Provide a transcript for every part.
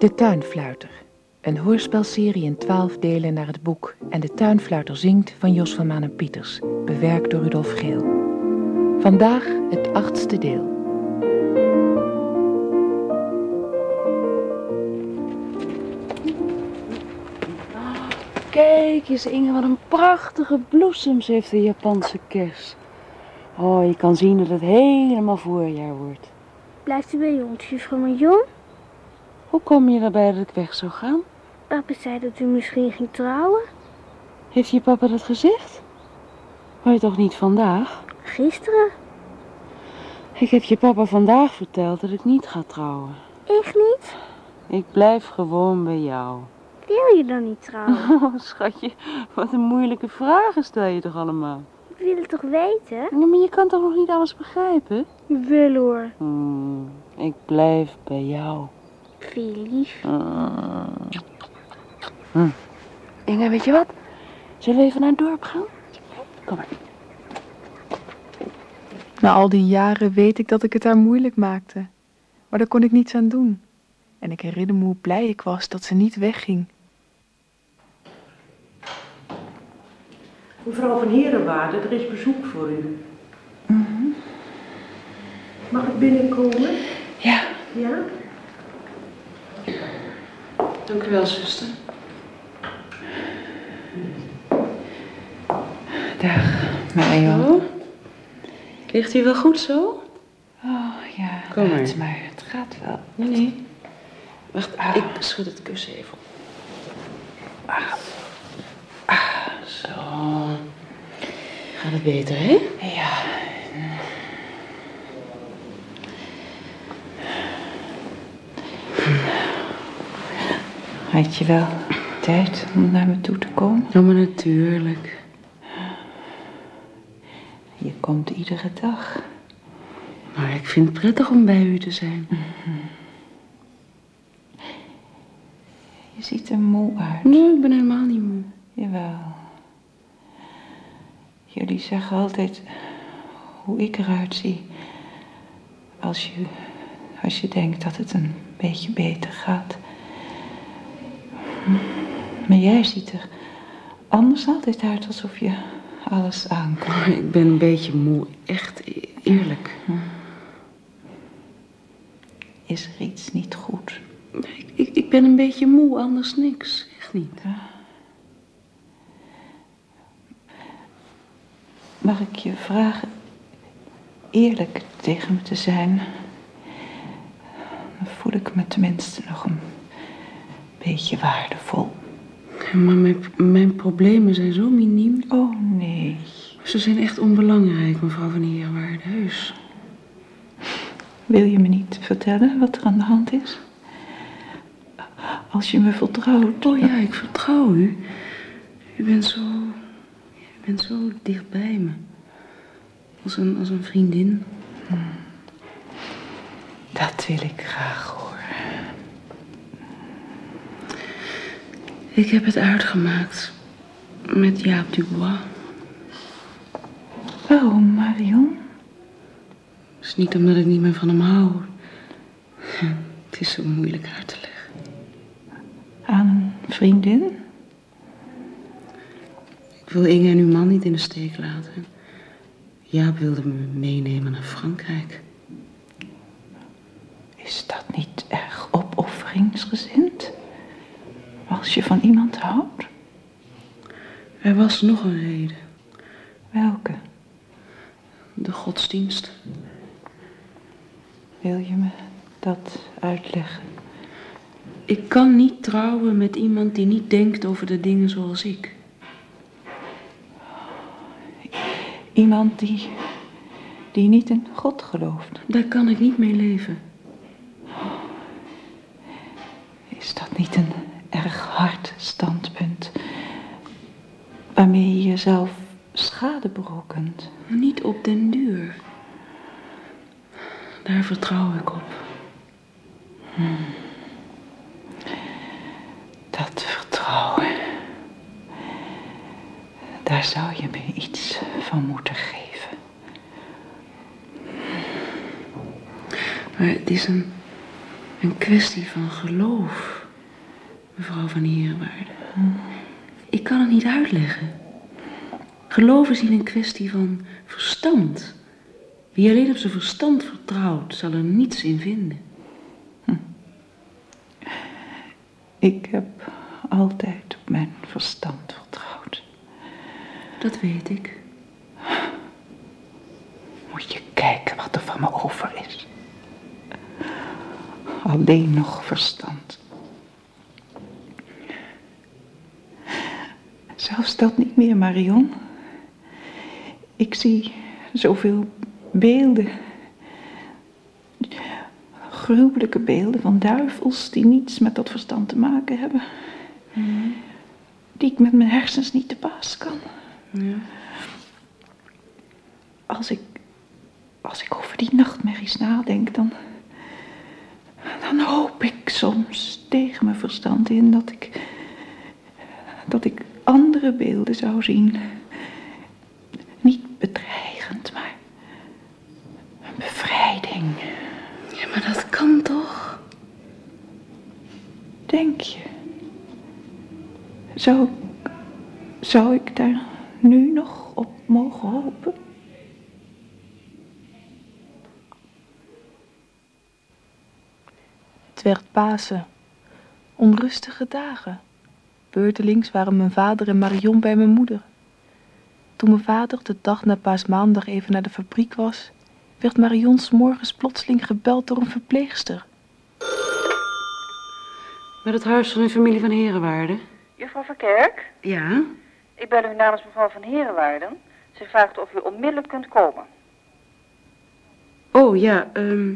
De Tuinfluiter. Een hoorspelserie in twaalf delen naar het boek En de Tuinfluiter zingt van Jos van Manen Pieters. Bewerkt door Rudolf Geel. Vandaag het achtste deel. Kijk eens Inge, wat een prachtige bloesems heeft de Japanse kers. Oh, je kan zien dat het helemaal voorjaar wordt. Blijft u bij ons, juffrouw Marion? Hoe kom je erbij dat ik weg zou gaan? Papa zei dat u misschien ging trouwen. Heeft je papa dat gezegd? Maar je toch niet vandaag? Gisteren. Ik heb je papa vandaag verteld dat ik niet ga trouwen. Echt niet? Ik blijf gewoon bij jou. Wil je dan niet trouwen? Oh, schatje, wat een moeilijke vragen stel je toch allemaal? Ik wil het toch weten? Ja, maar je kan toch nog niet alles begrijpen? Wel hoor. Hmm, ik blijf bij jou. Veel lief. Hmm. Hm. Inge, weet je wat? Zullen we even naar het dorp gaan? Kom maar. Na al die jaren weet ik dat ik het haar moeilijk maakte. Maar daar kon ik niets aan doen. En ik herinner me hoe blij ik was dat ze niet wegging. Mevrouw van Herenwaarde, er is bezoek voor u. Mag ik binnenkomen? Ja, Ja? Dank u wel, zuster. Dag, Marion. Oh, ligt u wel goed zo? Oh ja, Kom maar. laat maar. Het gaat wel. Nee, nee. Wacht, ik schud het kussen even op. Ah. Ah, zo. Gaat het beter, hè? Ja, had je wel tijd om naar me toe te komen? Ja, maar natuurlijk. Je komt iedere dag. Maar ik vind het prettig om bij u te zijn. Je ziet er moe uit. Nee, ik ben helemaal niet moe. Jawel. Jullie zeggen altijd hoe ik eruit zie. Als je, als je denkt dat het een beetje beter gaat. Maar jij ziet er anders altijd uit alsof je alles aan kan. Maar ik ben een beetje moe. Echt eerlijk. Is er iets niet goed? Ik, ik, ik ben een beetje moe, anders niks. Echt niet. Mag ik je vragen eerlijk tegen me te zijn? Dan voel ik me tenminste nog een beetje waardevol. Maar mijn, mijn problemen zijn zo miniem. Oh nee. Ze zijn echt onbelangrijk, mevrouw van Heerwaarde. Heus. Wil je me niet vertellen wat er aan de hand is? Als je me vertrouwt. Oh ja, ik vertrouw u. U bent zo... U bent zo dicht bij me. Als een, als een vriendin. Dat wil ik graag horen. Ik heb het uitgemaakt. Met Jaap Dubois. Waarom, Marion? Het is niet omdat ik niet meer van hem hou. Het is zo moeilijk uit te leggen. Aan een vriendin? Ik wil Inge en uw man niet in de steek laten. Jaap wilde me meenemen naar Frankrijk. Is dat niet erg opofferingsgezind? Als je van iemand houdt? Er was nog een reden. Welke? De godsdienst. Wil je me dat uitleggen? Ik kan niet trouwen met iemand die niet denkt over de dingen zoals ik. Iemand die, die niet in God gelooft. Daar kan ik niet mee leven. Is dat niet een erg hard standpunt? Waarmee je jezelf schade berokkent? Niet op den duur. Daar vertrouw ik op. Dat vertrouwen. Daar zou je me iets van moeten geven. Maar het is een, Een kwestie van geloof, mevrouw van Herenwaarde. Ik kan het niet uitleggen. Geloof is niet een kwestie van verstand. Wie alleen op zijn verstand vertrouwt, zal er niets in vinden. Ik heb altijd op mijn verstand vertrouwd. Dat weet ik. Moet je kijken wat er van me over is. Alleen nog verstand. Zelfs dat niet meer, Marion. Ik zie zoveel beelden. Gruwelijke beelden van duivels die niets met dat verstand te maken hebben. Die ik met mijn hersens niet te baas kan. Ja. Als ik, als ik over die nachtmerries nadenk, dan, dan hoop ik soms tegen mijn verstand in dat ik andere beelden zou zien. Niet bedreigend, maar een bevrijding. ja, maar dat kan toch? Denk je? Zou, ik- zou ik daar nu nog op mogen hopen? Het werd Pasen. Onrustige dagen. Beurtelings waren mijn vader en Marion bij mijn moeder. Toen mijn vader de dag na paasmaandag even naar de fabriek was, werd Marion 's morgens plotseling gebeld door een verpleegster. Met het huis van uw familie van Herenwaarde? Juffrouw Verkerk, Ja. ik bel u namens mevrouw van Herenwaarden. Ze vraagt of u onmiddellijk kunt komen. Oh, ja, ehm...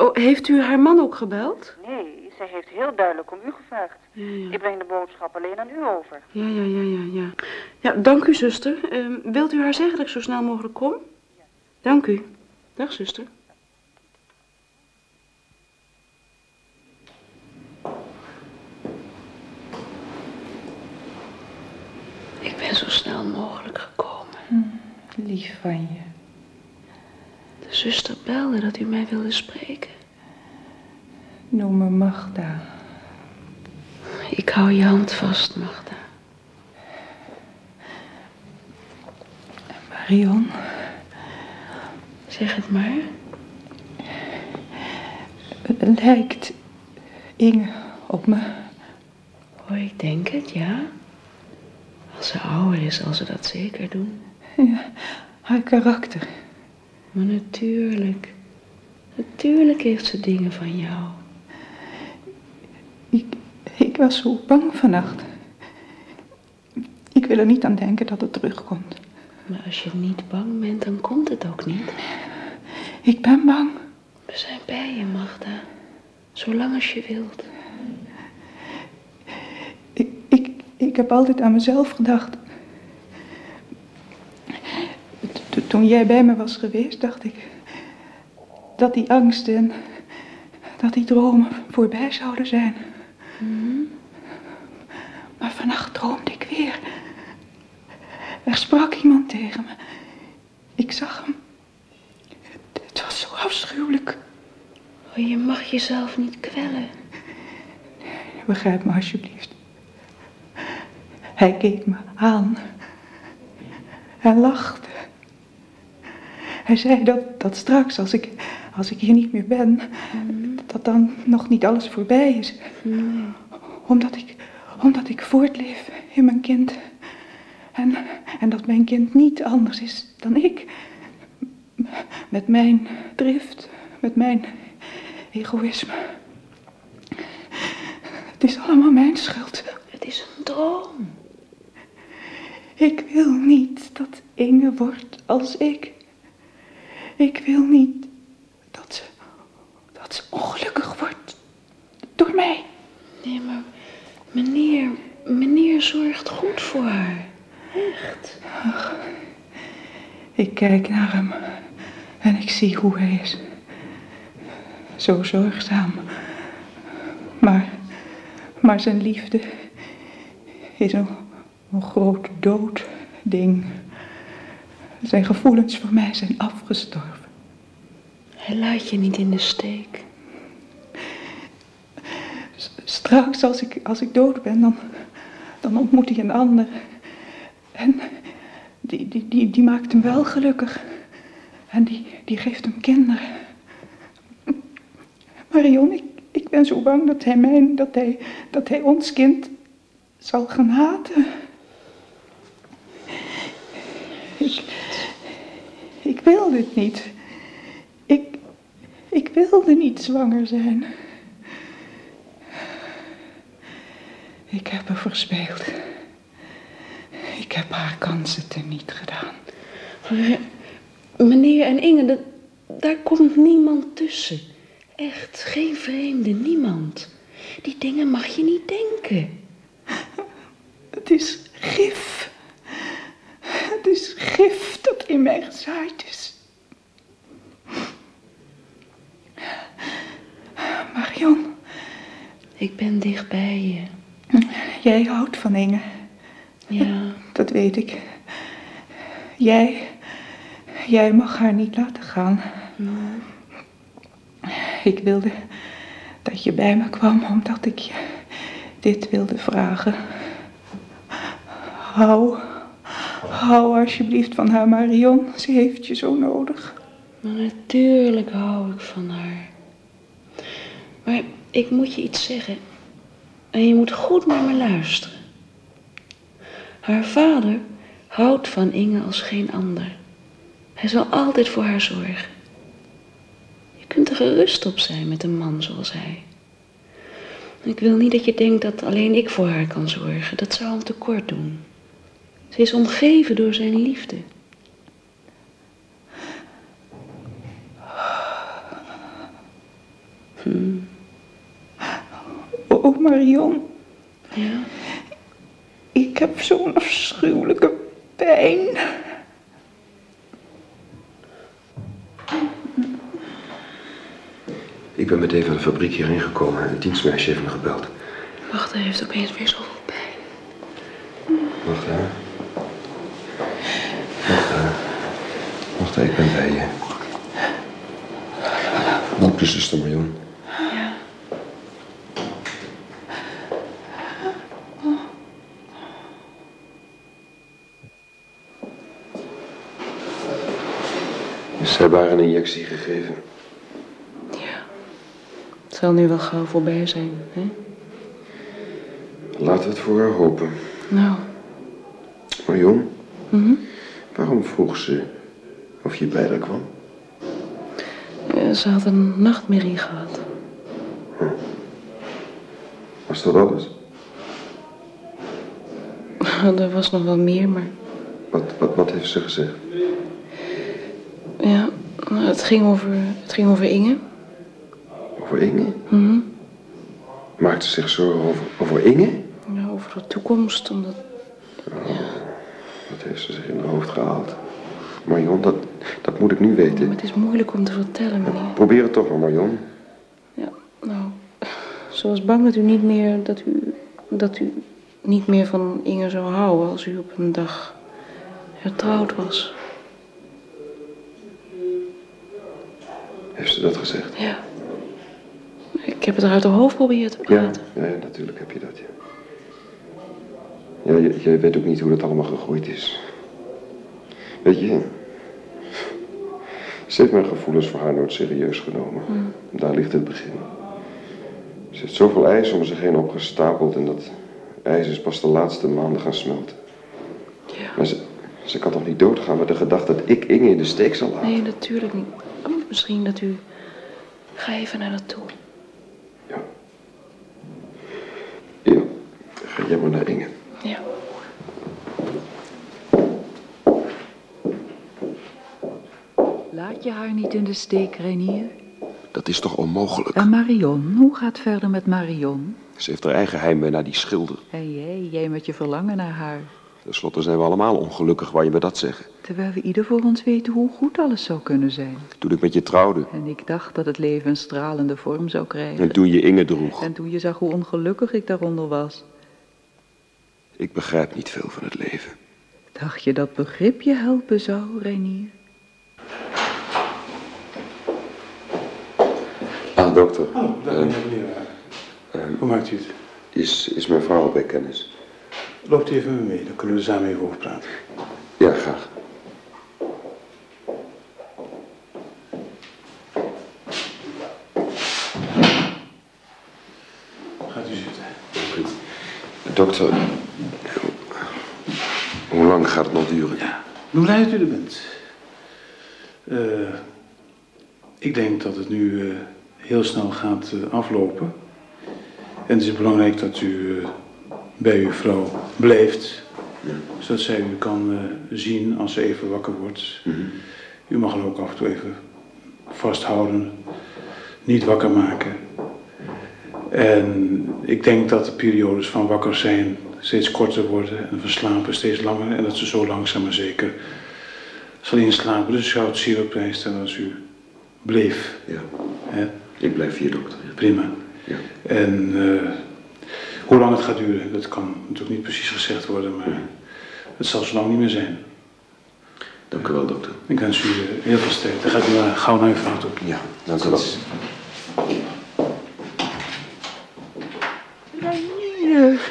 Oh, heeft u haar man ook gebeld? Nee, zij heeft heel duidelijk om u gevraagd. Ja, ja. Ik breng de boodschap alleen aan u over. Ja, ja, ja, ja, ja. Ja, dank u, zuster. Ehm, wilt u haar zeggen dat ik zo snel mogelijk kom? Dank u. Dag, zuster. Ik ben zo snel mogelijk gekomen. Lief van je. Zuster belde dat u mij wilde spreken. Noem me Magda. Ik hou je hand vast, Magda. Marion, Zeg het maar. lijkt Inge op me? Oh, ik denk het, ja. Als ze ouder is, zal ze dat zeker doen. Ja, haar karakter. Maar natuurlijk. Natuurlijk heeft ze dingen van jou. Ik, ik was zo bang vannacht. Ik wil er niet aan denken dat het terugkomt. Maar als je niet bang bent, dan komt het ook niet. Ik ben bang. We zijn bij je, Magda. Zolang als je wilt. Ik, ik, ik heb altijd aan mezelf gedacht. Toen jij bij me was geweest, dacht ik dat die angsten en dat die dromen voorbij zouden zijn. Maar vannacht droomde ik weer. Er sprak iemand tegen me. Ik zag hem. Het- Het was zo afschuwelijk. Oh, je mag jezelf niet kwellen. Begrijp me alsjeblieft. Hij keek me aan. Hij lachte. Hij zei dat, dat straks, als ik, als ik hier niet meer ben, dat dan nog niet alles voorbij is. Omdat, ik, omdat ik voortleef in mijn kind. En, en dat mijn kind niet anders is dan ik. Met mijn drift, met mijn egoïsme. Het is allemaal mijn schuld. Het is een droom. Ik wil niet dat Inge wordt als ik. Ik wil niet dat ze, dat ze ongelukkig wordt door mij. Nee, maar meneer, meneer zorgt goed voor haar. Echt. Ik kijk naar hem en ik zie hoe hij is. Zo zorgzaam. Maar, maar zijn liefde is een, een groot doodding. Zijn gevoelens voor mij zijn afgestorven. Hij laat je niet in de steek. straks als ik, als ik dood ben, dan, dan ontmoet hij een ander. En die, die, die, die maakt hem wel gelukkig. En die, die geeft hem kinderen. Marion, ik, ik ben zo bang dat hij, mijn, dat, hij, dat hij ons kind zal gaan haten. Ik, dit niet. Ik, ik wilde niet zwanger zijn. Ik heb haar verspeeld. Ik heb haar kansen teniet gedaan. Meneer en Inge, dat, daar komt niemand tussen. Echt, geen vreemde, niemand. Die dingen mag je niet denken. Het is gif. Het is gif dat in mij gezaaid is. Marion, Ik ben dicht bij je. jij houdt van Inge. Ja, Dat weet ik. Jij, jij mag haar niet laten gaan. Ik wilde dat je bij me kwam omdat ik je dit wilde vragen. Hou, hou alsjeblieft van haar Marion. Ze heeft je zo nodig. maar natuurlijk hou ik van haar. Maar ik moet je iets zeggen. En je moet goed naar me luisteren. Haar vader houdt van Inge als geen ander. Hij zal altijd voor haar zorgen. Je kunt er gerust op zijn met een man zoals hij. Ik wil niet dat je denkt dat alleen ik voor haar kan zorgen. Dat zou hem tekort doen. Ze is omgeven door zijn liefde. Oh Marion, Ja? ik heb zo'n afschuwelijke pijn. Ik ben meteen van de fabriek hierheen gekomen en het dienstmeisje heeft me gebeld. Wacht, hij heeft opeens weer zoveel pijn. Wacht daar. Wacht daar. Wacht daar, ik ben bij je. Goed, zuster Marion. Ze hebben haar een injectie gegeven. Ja. Het zal nu wel gauw voorbij zijn, hè? Laten we het voor haar hopen. Nou. Marion, mhm. waarom vroeg ze of je bij haar kwam? Eh, Ze had een nachtmerrie gehad. Was dat alles? Er was nog wel meer, maar Wat, wat, wat heeft ze gezegd? Ja, het ging over, het ging over Inge. Over Inge? Mhm. Maakte ze zich zorgen over, over Inge? Ja, over de toekomst, omdat... Wat heeft ze zich in haar hoofd gehaald? Marion, dat, dat moet ik nu Maar weten. het is moeilijk om te vertellen, meneer. Probeer het toch maar, Marion. Ja, nou, ze was bang dat u niet meer, dat u, dat u niet meer van Inge zou houden als u op een dag hertrouwd was. Ze dat gezegd? Ja. Ik heb het er uit haar hoofd proberen te Ja, praten. ja, ja, natuurlijk heb je dat, ja. Ja, jij weet ook niet hoe dat allemaal gegroeid is. Weet je, ze heeft mijn gevoelens voor haar nooit serieus genomen. Daar ligt het begin. Ze heeft zoveel ijs om zich heen opgestapeld en dat ijs is pas de laatste maanden gaan smelten. Ja. Maar ze, ze kan toch niet doodgaan met de gedachte dat ik Inge in de steek zal laten? Nee, natuurlijk niet. Oh, Misschien dat u... Ga even naar dat toe. Ja. Ja, ga jij maar naar Inge. Ja. Laat je haar niet in de steek, Renier. Dat is toch onmogelijk? En Marion, hoe gaat het verder met Marion? Ze heeft haar eigen heimwee naar die schilder. En jij, jij met je verlangen naar haar. Ten slotte zijn we allemaal ongelukkig, waar je me dat zeggen. Terwijl we ieder voor ons weten hoe goed alles zou kunnen zijn. Toen ik met je trouwde En ik dacht dat het leven een stralende vorm zou krijgen. en toen je Inge droeg. En toen je zag hoe ongelukkig ik daaronder was, Ik begrijp niet veel van het leven. dacht je dat begrip je helpen zou, Renier? Ah, dokter. Oh, dag Eh, meneer Leraar. Hoe maakt u het? Is, is mijn vrouw al bij kennis? Loopt u even mee mee, dan kunnen we samen even over praten. Ja, graag. Gaat u zitten. Dokter, hoe lang gaat het nog duren? Hoe blij dat u er bent. Eh, ik denk dat het nu eh, heel snel gaat eh, aflopen. En het is belangrijk dat u bij uw vrouw blijft. Zodat zij u kan eh, zien als ze even wakker wordt. U mag haar ook af en toe even vasthouden. Niet wakker maken. En ik denk dat de periodes van wakker zijn steeds korter worden en van slapen steeds langer. En dat ze zo langzaam maar zeker zal inslapen. Dus ik zou het zeer op prijs stellen als u bleef. Ja. Hè? Ik blijf hier, dokter. Prima. Ja. En eh, hoe lang het gaat duren, dat kan natuurlijk niet precies gezegd worden, maar het zal zo lang niet meer zijn. Dank u wel, dokter. Ik wens u eh, heel veel sterkte. Gaat u maar gauw naar uw vrouw toe. Ja, dank u wel.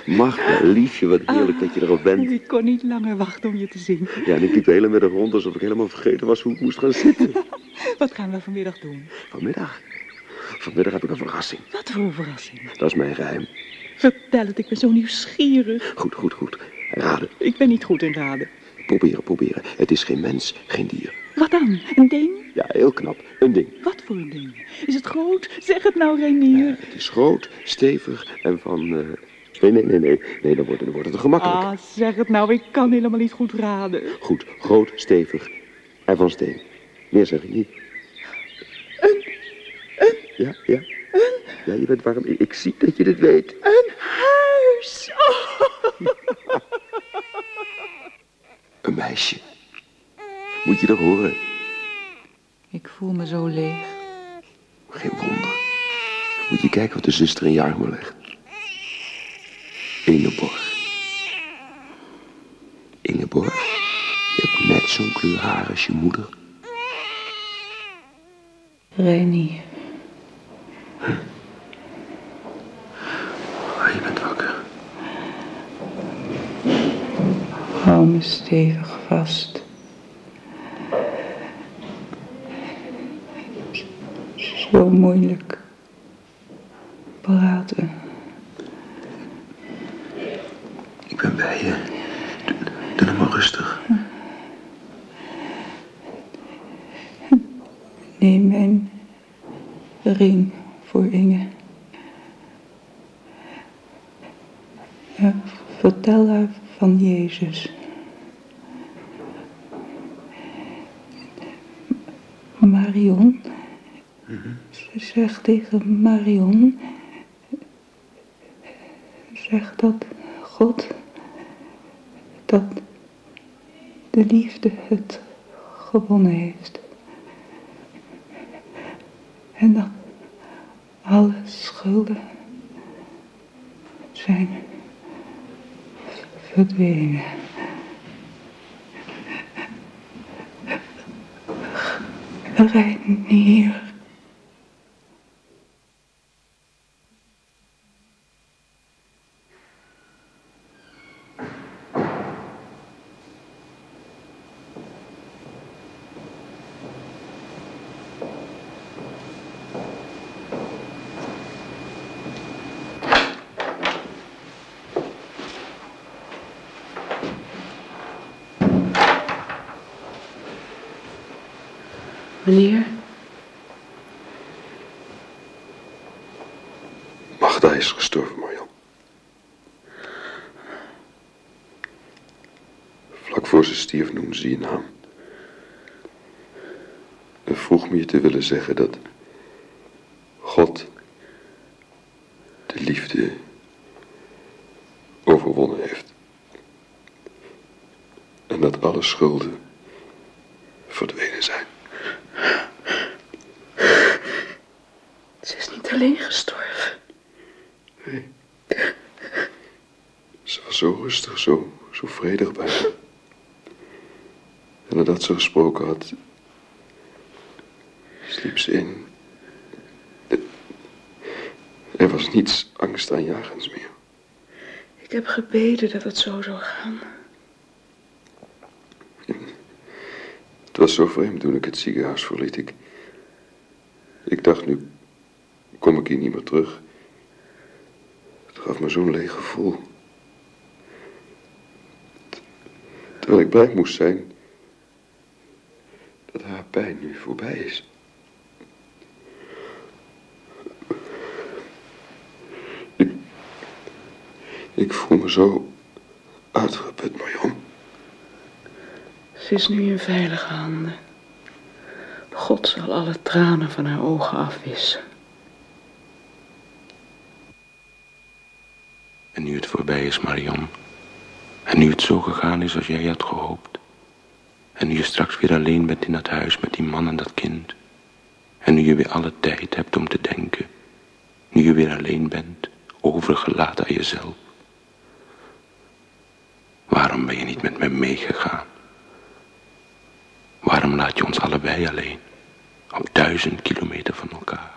Magda, liefje, wat heerlijk dat je erop bent. Ik kon niet langer wachten om je te zien. Ja, en ik liep de hele middag rond alsof ik helemaal vergeten was hoe ik moest gaan zitten. Wat gaan we vanmiddag doen? Vanmiddag? Vanmiddag heb ik een verrassing. Wat voor een verrassing. Dat is mijn geheim. Vertel het, ik ben zo nieuwsgierig. Goed, goed, goed. Raden. Ik ben niet goed in raden. Proberen, proberen. Het is geen mens, geen dier. Wat dan? Een ding? Ja, heel knap. Een ding. Wat voor een ding? Is het groot? Zeg het nou, Renier. Het is groot, stevig en van... eh, Nee, nee, nee, nee. Nee, dan wordt, het- dan wordt het te gemakkelijk. Ah, zeg het nou, ik kan helemaal niet goed raden. Goed, groot, stevig en van steen. Meer zeg ik niet. Ja, ja. een, Ja, je bent warm. Ik, ik zie dat je dit weet. een huis. Oh. Een meisje. Moet je dat horen? Ik voel me zo leeg. Geen wonder. Moet je kijken wat de zuster in je armen legt. Ingeborg. Ingeborg, je hebt net zo'n kleur haar als je moeder. Reni, Ah, je bent wakker. hou me stevig vast. Zo moeilijk praten. Ik ben bij je. Doe, doe nou maar rustig. Neem mijn ring voor Inge. En vertel haar van Jezus. Marion. Ze zegt tegen Marion. Zeg dat God. Dat de liefde het gewonnen heeft. En dat alle schulden zijn verdwenen. Reinier. Meneer, Magda is gestorven, Marjan. Vlak voor ze stierf noemde ze je naam. En vroeg me je te willen zeggen dat God de liefde overwonnen heeft. En dat alle schulden verdwenen zijn. Ze is niet alleen gestorven. Nee. Ze was zo rustig, zo, zo vredig bij me. En nadat ze gesproken had, sliep ze in. Er Er was niets angstaanjagends meer. Ik heb gebeden dat het zo zou gaan. Was zo vreemd toen ik het ziekenhuis verliet. Ik, ik dacht, nu kom ik hier niet meer terug. Het gaf me zo'n leeg gevoel. Terwijl ik blij moest zijn dat haar pijn nu voorbij is. Ik, voel me zo uitgeput, Marion. Ze is nu in veilige handen. God zal alle tranen van haar ogen afwissen. En nu het voorbij is, Marion. En nu het zo gegaan is als jij had gehoopt. En nu je straks weer alleen bent in dat huis met die man en dat kind. En nu je weer alle tijd hebt om te denken. Nu je weer alleen bent, overgelaten aan jezelf. Waarom ben je niet met me meegegaan? Waarom laat je ons allebei alleen? Op duizend kilometer van elkaar.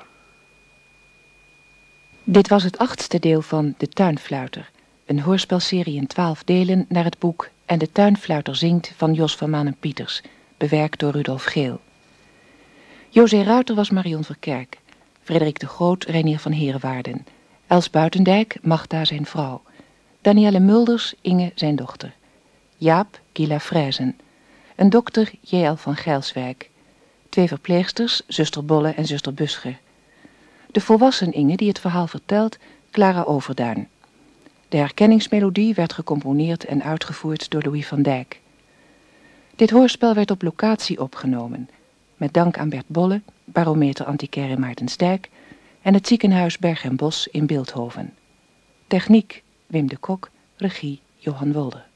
Dit was het achtste deel van De Tuinfluiter. Een hoorspelserie in twaalf delen naar het boek En de Tuinfluiter zingt van Jos van Manen Pieters. Bewerkt door Rudolf Geel. José Ruiter was Marion Verkerk. Frederik de Groot Reinier van Herenwaarden. Els Buitendijk Magda zijn vrouw. Danielle Mulders Inge zijn dochter. Jaap Gila Frijzen. Een dokter J.L. van Gijlswijk. Twee verpleegsters, zuster Bolle en zuster Buscher. De volwassen Inge die het verhaal vertelt, Clara Overduin. De herkenningsmelodie werd gecomponeerd en uitgevoerd door Louis van Dijk. Dit hoorspel werd op locatie opgenomen, met dank aan Bert Bolle, barometer antiquaire Maartensdijk en het ziekenhuis Berg en Bos in Beeldhoven. Techniek Wim de Kok, regie Johan Wolder.